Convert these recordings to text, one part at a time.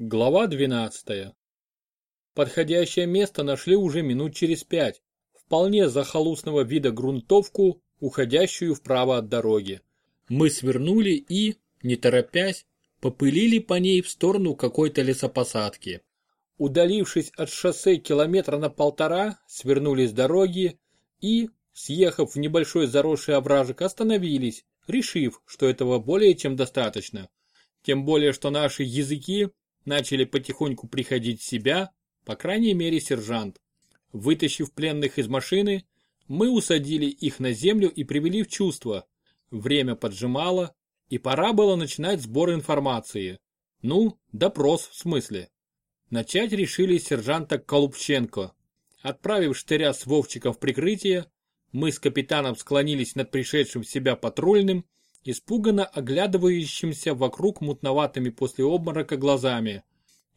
Глава 12. Подходящее место нашли уже минут через пять. Вполне захолустного вида грунтовку, уходящую вправо от дороги. Мы свернули и, не торопясь, попылили по ней в сторону какой-то лесопосадки. Удалившись от шоссе километра на полтора, свернули с дороги и, съехав в небольшой заросший овражек, остановились, решив, что этого более чем достаточно. Тем более, что наши языки начали потихоньку приходить в себя, по крайней мере сержант. Вытащив пленных из машины, мы усадили их на землю и привели в чувство. Время поджимало, и пора было начинать сбор информации. Ну, допрос в смысле. Начать решили сержанта Колупченко. Отправив штыря с Вовчиком в прикрытие, мы с капитаном склонились над пришедшим в себя патрульным испуганно оглядывающимся вокруг мутноватыми после обморока глазами.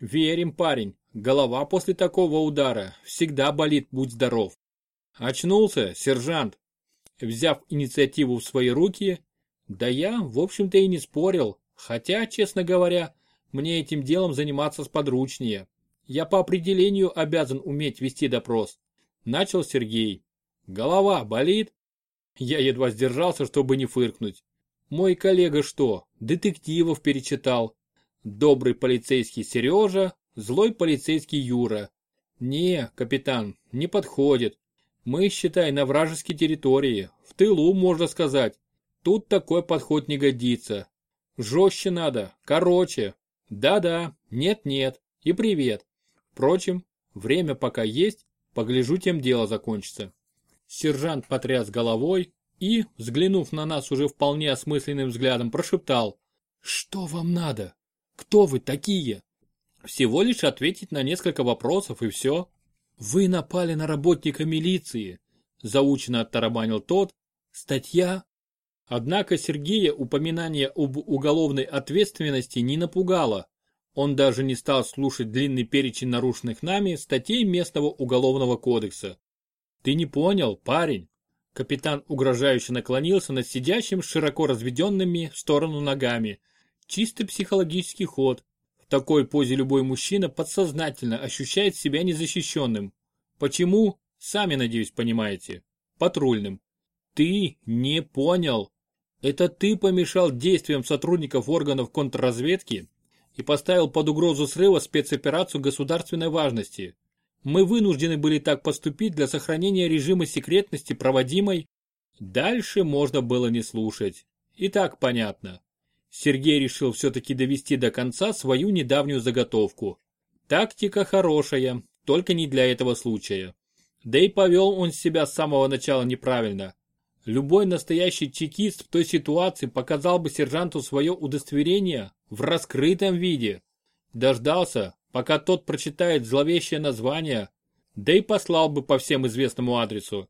Верим, парень, голова после такого удара всегда болит, будь здоров. Очнулся, сержант. Взяв инициативу в свои руки, да я, в общем-то, и не спорил, хотя, честно говоря, мне этим делом заниматься сподручнее. Я по определению обязан уметь вести допрос. Начал Сергей. Голова болит? Я едва сдержался, чтобы не фыркнуть. Мой коллега что, детективов перечитал? Добрый полицейский Сережа, злой полицейский Юра. Не, капитан, не подходит. Мы, считай, на вражеской территории, в тылу, можно сказать. Тут такой подход не годится. Жестче надо, короче. Да-да, нет-нет и привет. Впрочем, время пока есть, погляжу, тем дело закончится. Сержант потряс головой, и, взглянув на нас уже вполне осмысленным взглядом, прошептал «Что вам надо? Кто вы такие?» Всего лишь ответить на несколько вопросов и все. «Вы напали на работника милиции», – заучено оттарабанил тот. «Статья?» Однако Сергея упоминание об уголовной ответственности не напугало. Он даже не стал слушать длинный перечень нарушенных нами статей местного уголовного кодекса. «Ты не понял, парень?» Капитан угрожающе наклонился над сидящим широко разведенными в сторону ногами. Чисто психологический ход. В такой позе любой мужчина подсознательно ощущает себя незащищенным. Почему? Сами, надеюсь, понимаете. Патрульным. Ты не понял. Это ты помешал действиям сотрудников органов контрразведки и поставил под угрозу срыва спецоперацию государственной важности. Мы вынуждены были так поступить для сохранения режима секретности проводимой. Дальше можно было не слушать. И так понятно. Сергей решил все-таки довести до конца свою недавнюю заготовку. Тактика хорошая, только не для этого случая. Да и повел он себя с самого начала неправильно. Любой настоящий чекист в той ситуации показал бы сержанту свое удостоверение в раскрытом виде. Дождался, пока тот прочитает зловещее название, да и послал бы по всем известному адресу,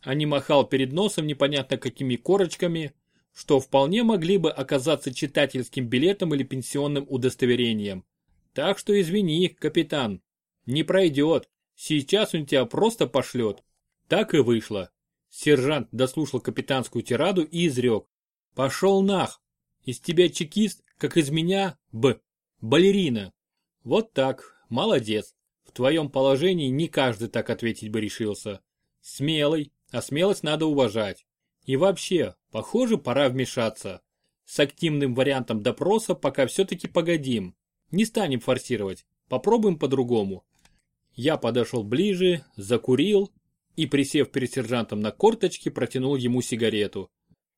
а не махал перед носом непонятно какими корочками, что вполне могли бы оказаться читательским билетом или пенсионным удостоверением. Так что извини, капитан, не пройдет, сейчас он тебя просто пошлет. Так и вышло. Сержант дослушал капитанскую тираду и изрек. Пошел нах, из тебя чекист, как из меня, б, балерина. Вот так, молодец. В твоем положении не каждый так ответить бы решился. Смелый, а смелость надо уважать. И вообще, похоже, пора вмешаться. С активным вариантом допроса пока все-таки погодим. Не станем форсировать, попробуем по-другому. Я подошел ближе, закурил и, присев перед сержантом на корточки, протянул ему сигарету.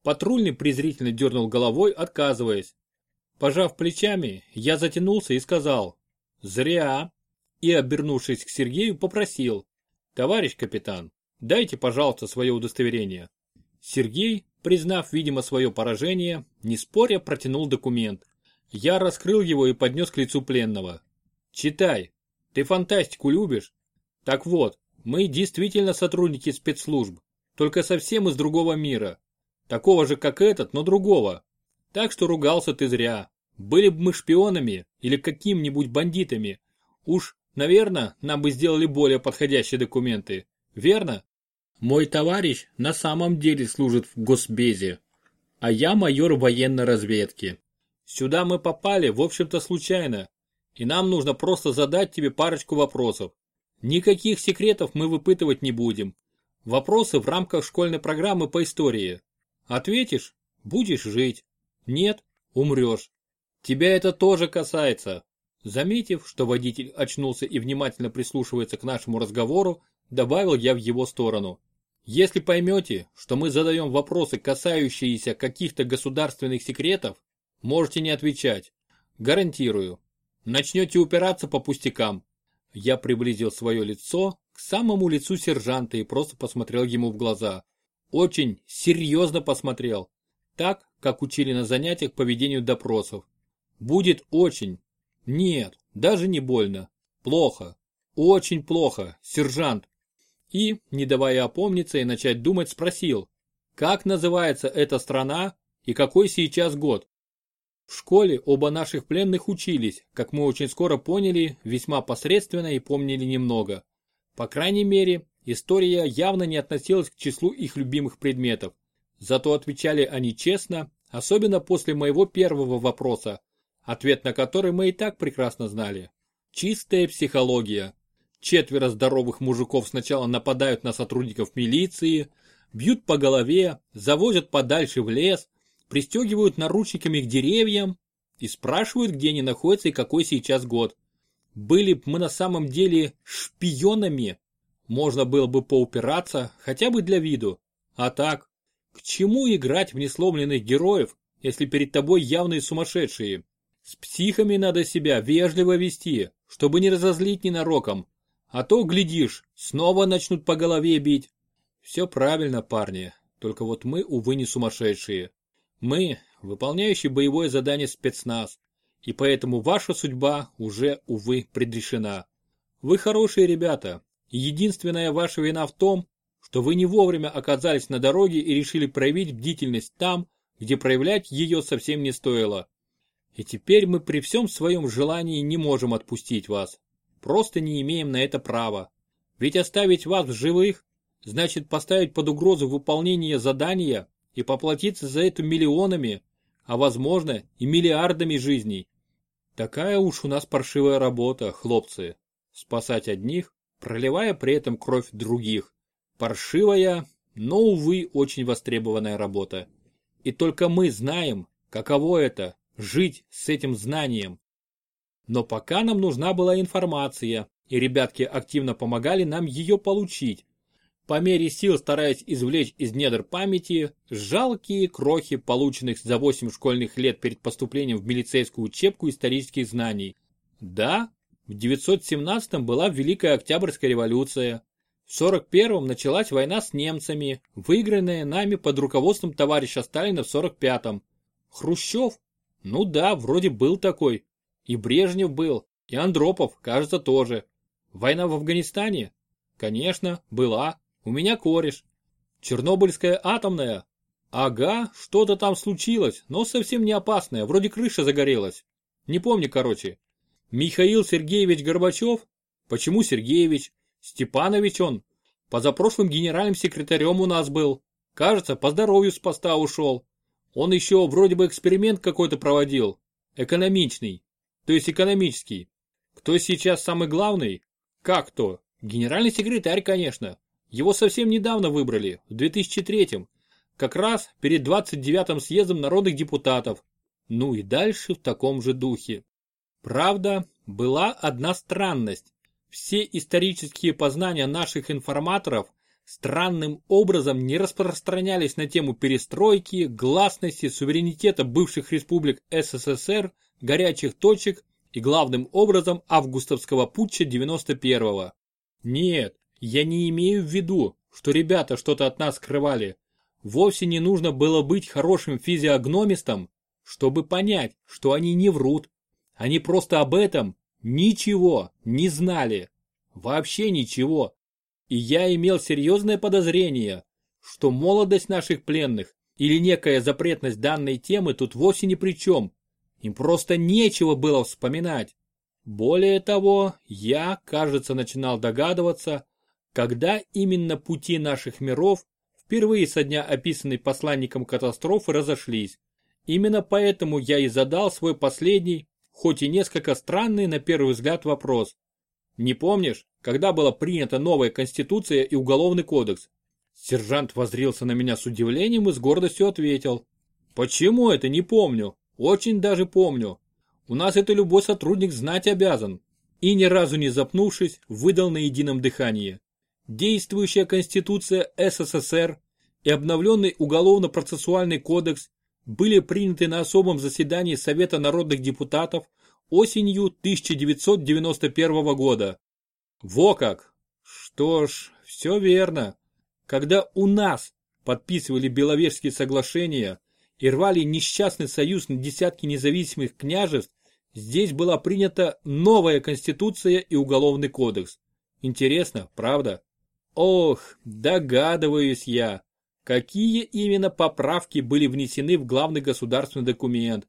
Патрульный презрительно дернул головой, отказываясь. Пожав плечами, я затянулся и сказал, Зря. И, обернувшись к Сергею, попросил. Товарищ капитан, дайте, пожалуйста, свое удостоверение. Сергей, признав, видимо, свое поражение, не споря, протянул документ. Я раскрыл его и поднес к лицу пленного. Читай. Ты фантастику любишь? Так вот, мы действительно сотрудники спецслужб, только совсем из другого мира. Такого же, как этот, но другого. Так что ругался ты зря. Были бы мы шпионами или какими-нибудь бандитами, уж, наверное, нам бы сделали более подходящие документы. Верно? Мой товарищ на самом деле служит в Госбезе, а я майор военной разведки. Сюда мы попали, в общем-то, случайно. и нам нужно просто задать тебе парочку вопросов. Никаких секретов мы выпытывать не будем. Вопросы в рамках школьной программы по истории. Ответишь – будешь жить. Нет – умрешь. Тебя это тоже касается. Заметив, что водитель очнулся и внимательно прислушивается к нашему разговору, добавил я в его сторону. Если поймете, что мы задаем вопросы, касающиеся каких-то государственных секретов, можете не отвечать. Гарантирую. Начнете упираться по пустякам. Я приблизил свое лицо к самому лицу сержанта и просто посмотрел ему в глаза. Очень серьезно посмотрел. Так, как учили на занятиях по ведению допросов. Будет очень. Нет, даже не больно. Плохо. Очень плохо, сержант. И, не давая опомниться и начать думать, спросил, как называется эта страна и какой сейчас год? В школе оба наших пленных учились, как мы очень скоро поняли, весьма посредственно и помнили немного. По крайней мере, история явно не относилась к числу их любимых предметов. Зато отвечали они честно, особенно после моего первого вопроса, ответ на который мы и так прекрасно знали. Чистая психология. Четверо здоровых мужиков сначала нападают на сотрудников милиции, бьют по голове, завозят подальше в лес, пристегивают наручниками к деревьям и спрашивают, где они находятся и какой сейчас год. Были бы мы на самом деле шпионами, можно было бы поупираться, хотя бы для виду. А так, к чему играть в несломленных героев, если перед тобой явные сумасшедшие? С психами надо себя вежливо вести, чтобы не разозлить ненароком. А то, глядишь, снова начнут по голове бить. Все правильно, парни, только вот мы, увы, не сумасшедшие. Мы, выполняющие боевое задание спецназ, и поэтому ваша судьба уже, увы, предрешена. Вы хорошие ребята, и единственная ваша вина в том, что вы не вовремя оказались на дороге и решили проявить бдительность там, где проявлять ее совсем не стоило. И теперь мы при всем своем желании не можем отпустить вас. Просто не имеем на это права. Ведь оставить вас в живых значит поставить под угрозу выполнение задания и поплатиться за это миллионами, а возможно и миллиардами жизней. Такая уж у нас паршивая работа, хлопцы. Спасать одних, проливая при этом кровь других. Паршивая, но, увы, очень востребованная работа. И только мы знаем, каково это – жить с этим знанием. Но пока нам нужна была информация, и ребятки активно помогали нам ее получить, по мере сил стараясь извлечь из недр памяти жалкие крохи, полученных за 8 школьных лет перед поступлением в милицейскую учебку исторических знаний. Да, в 917-м была Великая Октябрьская революция. В 41-м началась война с немцами, выигранная нами под руководством товарища Сталина в 45-м. Хрущев? Ну да, вроде был такой. И Брежнев был, и Андропов, кажется, тоже. Война в Афганистане? Конечно, была. У меня кореш. Чернобыльская атомная? Ага, что-то там случилось, но совсем не опасное, вроде крыша загорелась. Не помню, короче. Михаил Сергеевич Горбачев? Почему Сергеевич? Степанович он. Позапрошлым генеральным секретарем у нас был. Кажется, по здоровью с поста ушел. Он еще вроде бы эксперимент какой-то проводил. Экономичный. То есть экономический. Кто сейчас самый главный? Как кто? Генеральный секретарь, конечно. Его совсем недавно выбрали, в 2003-м, как раз перед 29-м съездом народных депутатов. Ну и дальше в таком же духе. Правда, была одна странность. Все исторические познания наших информаторов странным образом не распространялись на тему перестройки, гласности, суверенитета бывших республик СССР, горячих точек и главным образом августовского путча 91-го. Нет, я не имею в виду, что ребята что-то от нас скрывали. Вовсе не нужно было быть хорошим физиогномистом, чтобы понять, что они не врут. Они просто об этом ничего не знали. Вообще ничего. И я имел серьезное подозрение, что молодость наших пленных или некая запретность данной темы тут вовсе ни при чем. Им просто нечего было вспоминать. Более того, я, кажется, начинал догадываться, когда именно пути наших миров впервые со дня описанной посланником катастрофы разошлись. Именно поэтому я и задал свой последний, хоть и несколько странный на первый взгляд вопрос. Не помнишь, когда была принята новая конституция и уголовный кодекс? Сержант возрился на меня с удивлением и с гордостью ответил. Почему это не помню? Очень даже помню. У нас это любой сотрудник знать обязан. И ни разу не запнувшись, выдал на едином дыхании. Действующая Конституция СССР и обновленный Уголовно-процессуальный кодекс были приняты на особом заседании Совета народных депутатов осенью 1991 года. Во как! Что ж, все верно. Когда у нас подписывали Беловежские соглашения и рвали несчастный союз на десятки независимых княжеств, здесь была принята новая конституция и уголовный кодекс. Интересно, правда? Ох, догадываюсь я, какие именно поправки были внесены в главный государственный документ.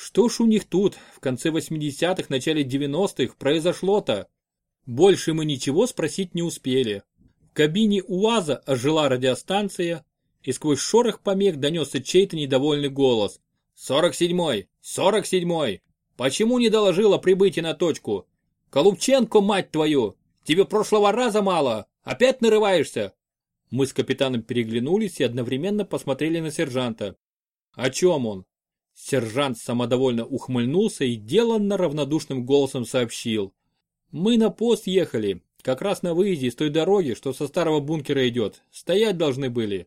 Что ж у них тут в конце 80-х, начале 90-х произошло-то? Больше мы ничего спросить не успели. В кабине УАЗа ожила радиостанция, и сквозь шорох помех донесся чей-то недовольный голос. «Сорок седьмой! Сорок седьмой! Почему не доложила прибытие на точку? Колубченко, мать твою! Тебе прошлого раза мало! Опять нарываешься?» Мы с капитаном переглянулись и одновременно посмотрели на сержанта. «О чем он?» Сержант самодовольно ухмыльнулся и деланно равнодушным голосом сообщил. «Мы на пост ехали, как раз на выезде с той дороги, что со старого бункера идет. Стоять должны были.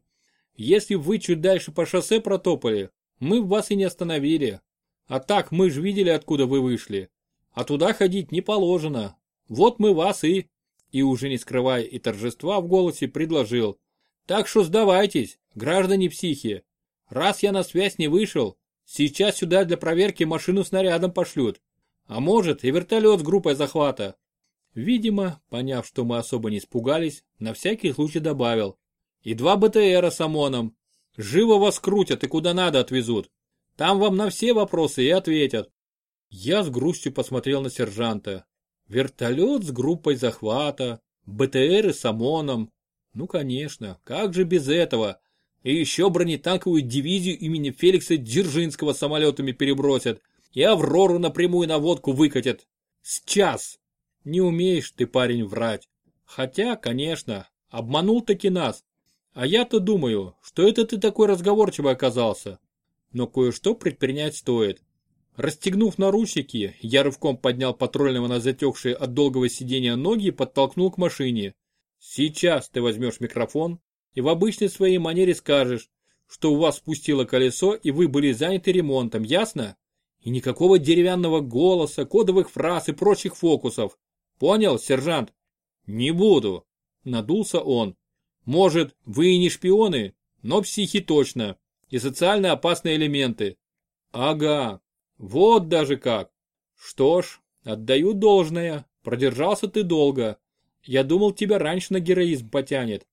Если вы чуть дальше по шоссе протопали, мы вас и не остановили. А так мы же видели, откуда вы вышли. А туда ходить не положено. Вот мы вас и...» И уже не скрывая и торжества в голосе, предложил. «Так что сдавайтесь, граждане психи. Раз я на связь не вышел, сейчас сюда для проверки машину снарядом пошлют. А может и вертолет с группой захвата». Видимо, поняв, что мы особо не испугались, на всякий случай добавил. И два БТРа с ОМОНом. Живо вас крутят и куда надо отвезут. Там вам на все вопросы и ответят. Я с грустью посмотрел на сержанта. Вертолет с группой захвата, БТРы с ОМОНом. Ну конечно, как же без этого? И еще бронетанковую дивизию имени Феликса Дзержинского самолетами перебросят. И Аврору напрямую на водку выкатят. С час. Не умеешь ты, парень, врать. Хотя, конечно, обманул таки нас. А я-то думаю, что это ты такой разговорчивый оказался. Но кое-что предпринять стоит. Расстегнув наручники, я рывком поднял патрульного на затекшие от долгого сидения ноги и подтолкнул к машине. Сейчас ты возьмешь микрофон и в обычной своей манере скажешь, что у вас спустило колесо и вы были заняты ремонтом, ясно? И никакого деревянного голоса, кодовых фраз и прочих фокусов. Понял, сержант? Не буду, надулся он. Может, вы и не шпионы, но психи точно. И социально опасные элементы. Ага, вот даже как. Что ж, отдаю должное. Продержался ты долго. Я думал, тебя раньше на героизм потянет.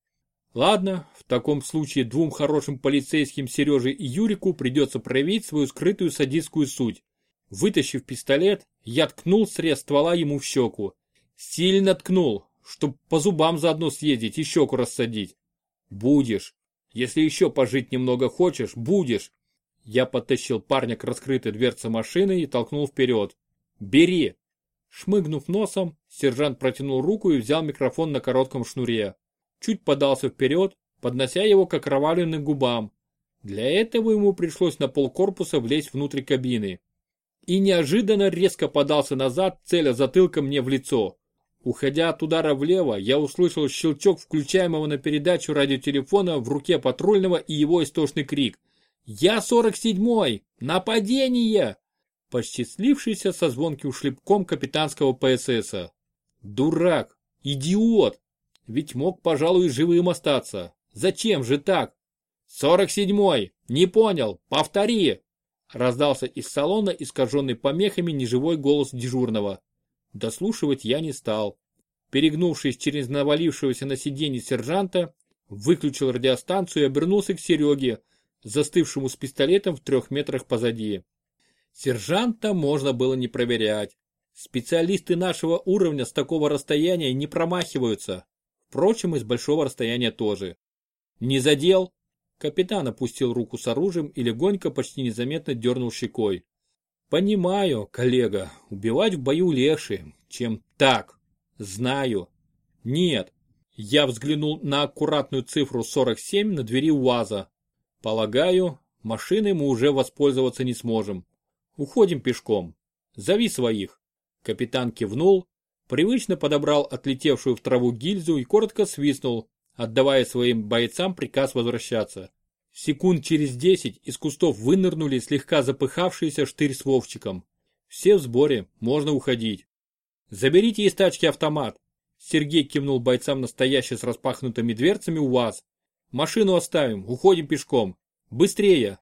Ладно, в таком случае двум хорошим полицейским Сереже и Юрику придется проявить свою скрытую садистскую суть. Вытащив пистолет, я ткнул срез ствола ему в щеку. Сильно ткнул, чтоб по зубам заодно съездить и щеку рассадить. Будешь. Если еще пожить немного хочешь, будешь. Я подтащил парня к раскрытой дверце машины и толкнул вперед. Бери. Шмыгнув носом, сержант протянул руку и взял микрофон на коротком шнуре. Чуть подался вперед, поднося его к окровавленным губам. Для этого ему пришлось на полкорпуса влезть внутрь кабины. И неожиданно резко подался назад, целя затылком мне в лицо. Уходя от удара влево, я услышал щелчок включаемого на передачу радиотелефона в руке патрульного и его истошный крик. «Я 47-й! Нападение!» Почти слившийся со звонким шлепком капитанского ПССа. «Дурак! Идиот! Ведь мог, пожалуй, живым остаться. Зачем же так?» «47-й! Не понял! Повтори!» Раздался из салона искаженный помехами неживой голос дежурного. Дослушивать я не стал. Перегнувшись через навалившегося на сиденье сержанта, выключил радиостанцию и обернулся к Сереге, застывшему с пистолетом в трех метрах позади. Сержанта можно было не проверять. Специалисты нашего уровня с такого расстояния не промахиваются. Впрочем, и с большого расстояния тоже. Не задел? Капитан опустил руку с оружием и легонько, почти незаметно дернул щекой. Понимаю, коллега, убивать в бою легче, чем так. Знаю. Нет. Я взглянул на аккуратную цифру 47 на двери УАЗа. Полагаю, машиной мы уже воспользоваться не сможем. Уходим пешком. Зови своих. Капитан кивнул, привычно подобрал отлетевшую в траву гильзу и коротко свистнул, отдавая своим бойцам приказ возвращаться. Секунд через десять из кустов вынырнули слегка запыхавшиеся штырь с Вовчиком. Все в сборе, можно уходить. Заберите из тачки автомат. Сергей кивнул бойцам настоящий с распахнутыми дверцами УАЗ. Машину оставим, уходим пешком. Быстрее.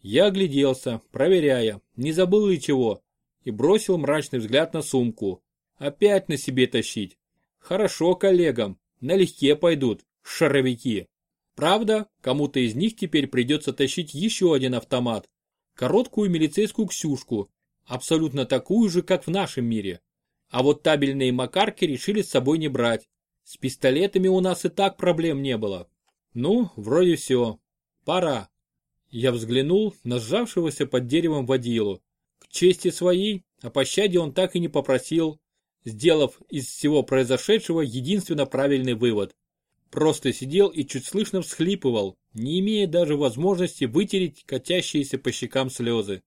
Я огляделся, проверяя, не забыл ли чего, и бросил мрачный взгляд на сумку. Опять на себе тащить. Хорошо коллегам, налегке пойдут, шаровики. Правда, кому-то из них теперь придется тащить еще один автомат. Короткую милицейскую ксюшку, абсолютно такую же, как в нашем мире. А вот табельные макарки решили с собой не брать. С пистолетами у нас и так проблем не было. Ну, вроде все. Пора. Я взглянул на сжавшегося под деревом водилу. К чести своей, о пощаде он так и не попросил, сделав из всего произошедшего единственно правильный вывод. Просто сидел и чуть слышно всхлипывал, не имея даже возможности вытереть катящиеся по щекам слезы.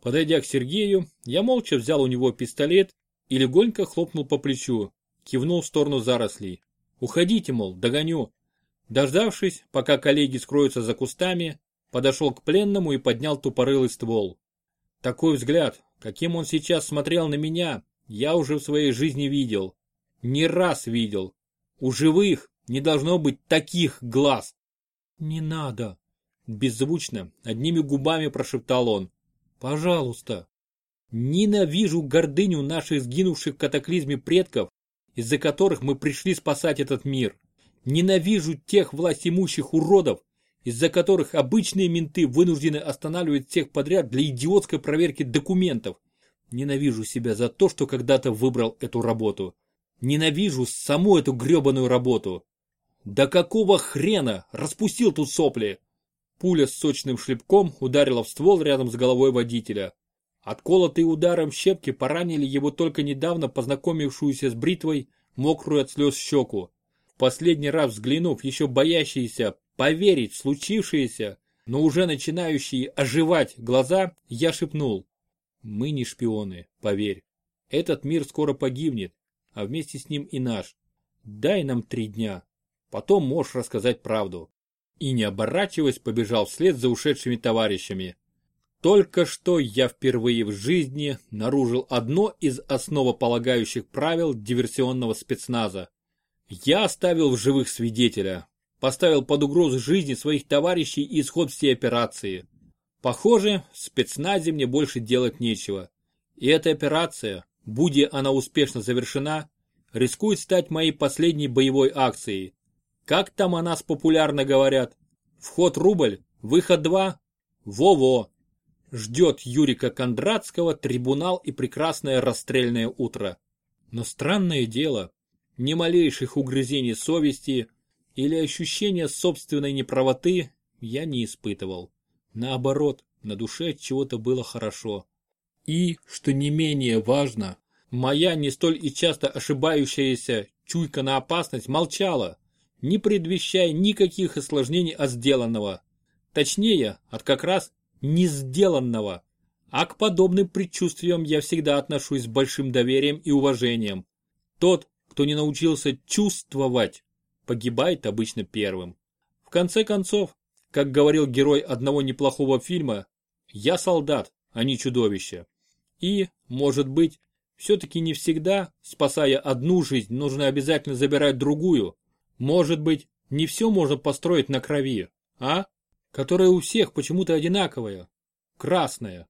Подойдя к Сергею, я молча взял у него пистолет и легонько хлопнул по плечу, кивнул в сторону зарослей. «Уходите, мол, догоню». Дождавшись, пока коллеги скроются за кустами, подошел к пленному и поднял тупорылый ствол. Такой взгляд, каким он сейчас смотрел на меня, я уже в своей жизни видел. Не раз видел. У живых не должно быть таких глаз. Не надо. Беззвучно, одними губами прошептал он. Пожалуйста. Ненавижу гордыню наших сгинувших в катаклизме предков, из-за которых мы пришли спасать этот мир. Ненавижу тех властимущих уродов, из-за которых обычные менты вынуждены останавливать всех подряд для идиотской проверки документов. Ненавижу себя за то, что когда-то выбрал эту работу. Ненавижу саму эту гребаную работу. Да какого хрена? Распустил тут сопли. Пуля с сочным шлепком ударила в ствол рядом с головой водителя. Отколотые ударом щепки поранили его только недавно познакомившуюся с бритвой, мокрую от слез щеку. Последний раз взглянув, еще боящиеся поверить в случившееся, но уже начинающие оживать глаза, я шепнул. Мы не шпионы, поверь. Этот мир скоро погибнет, а вместе с ним и наш. Дай нам три дня, Потом можешь рассказать правду. И не оборачиваясь, побежал вслед за ушедшими товарищами. Только что я впервые в жизни наружил одно из основополагающих правил диверсионного спецназа. Я оставил в живых свидетеля, поставил под угрозу жизни своих товарищей и исход всей операции. Похоже, в спецназе мне больше делать нечего. И эта операция, будь она успешно завершена, рискует стать моей последней боевой акцией, как там о нас популярно говорят? Вход рубль, выход два? Во-во! Ждет Юрика Кондратского трибунал и прекрасное расстрельное утро. Но странное дело, ни малейших угрызений совести или ощущения собственной неправоты я не испытывал. Наоборот, на душе чего-то было хорошо. И, что не менее важно, моя не столь и часто ошибающаяся чуйка на опасность молчала не предвещая никаких осложнений от сделанного. Точнее, от как раз не сделанного. А к подобным предчувствиям я всегда отношусь с большим доверием и уважением. Тот, кто не научился чувствовать, погибает обычно первым. В конце концов, как говорил герой одного неплохого фильма, я солдат, а не чудовище. И, может быть, все-таки не всегда, спасая одну жизнь, нужно обязательно забирать другую, может быть, не все можно построить на крови, а? Которая у всех почему-то одинаковая. Красная.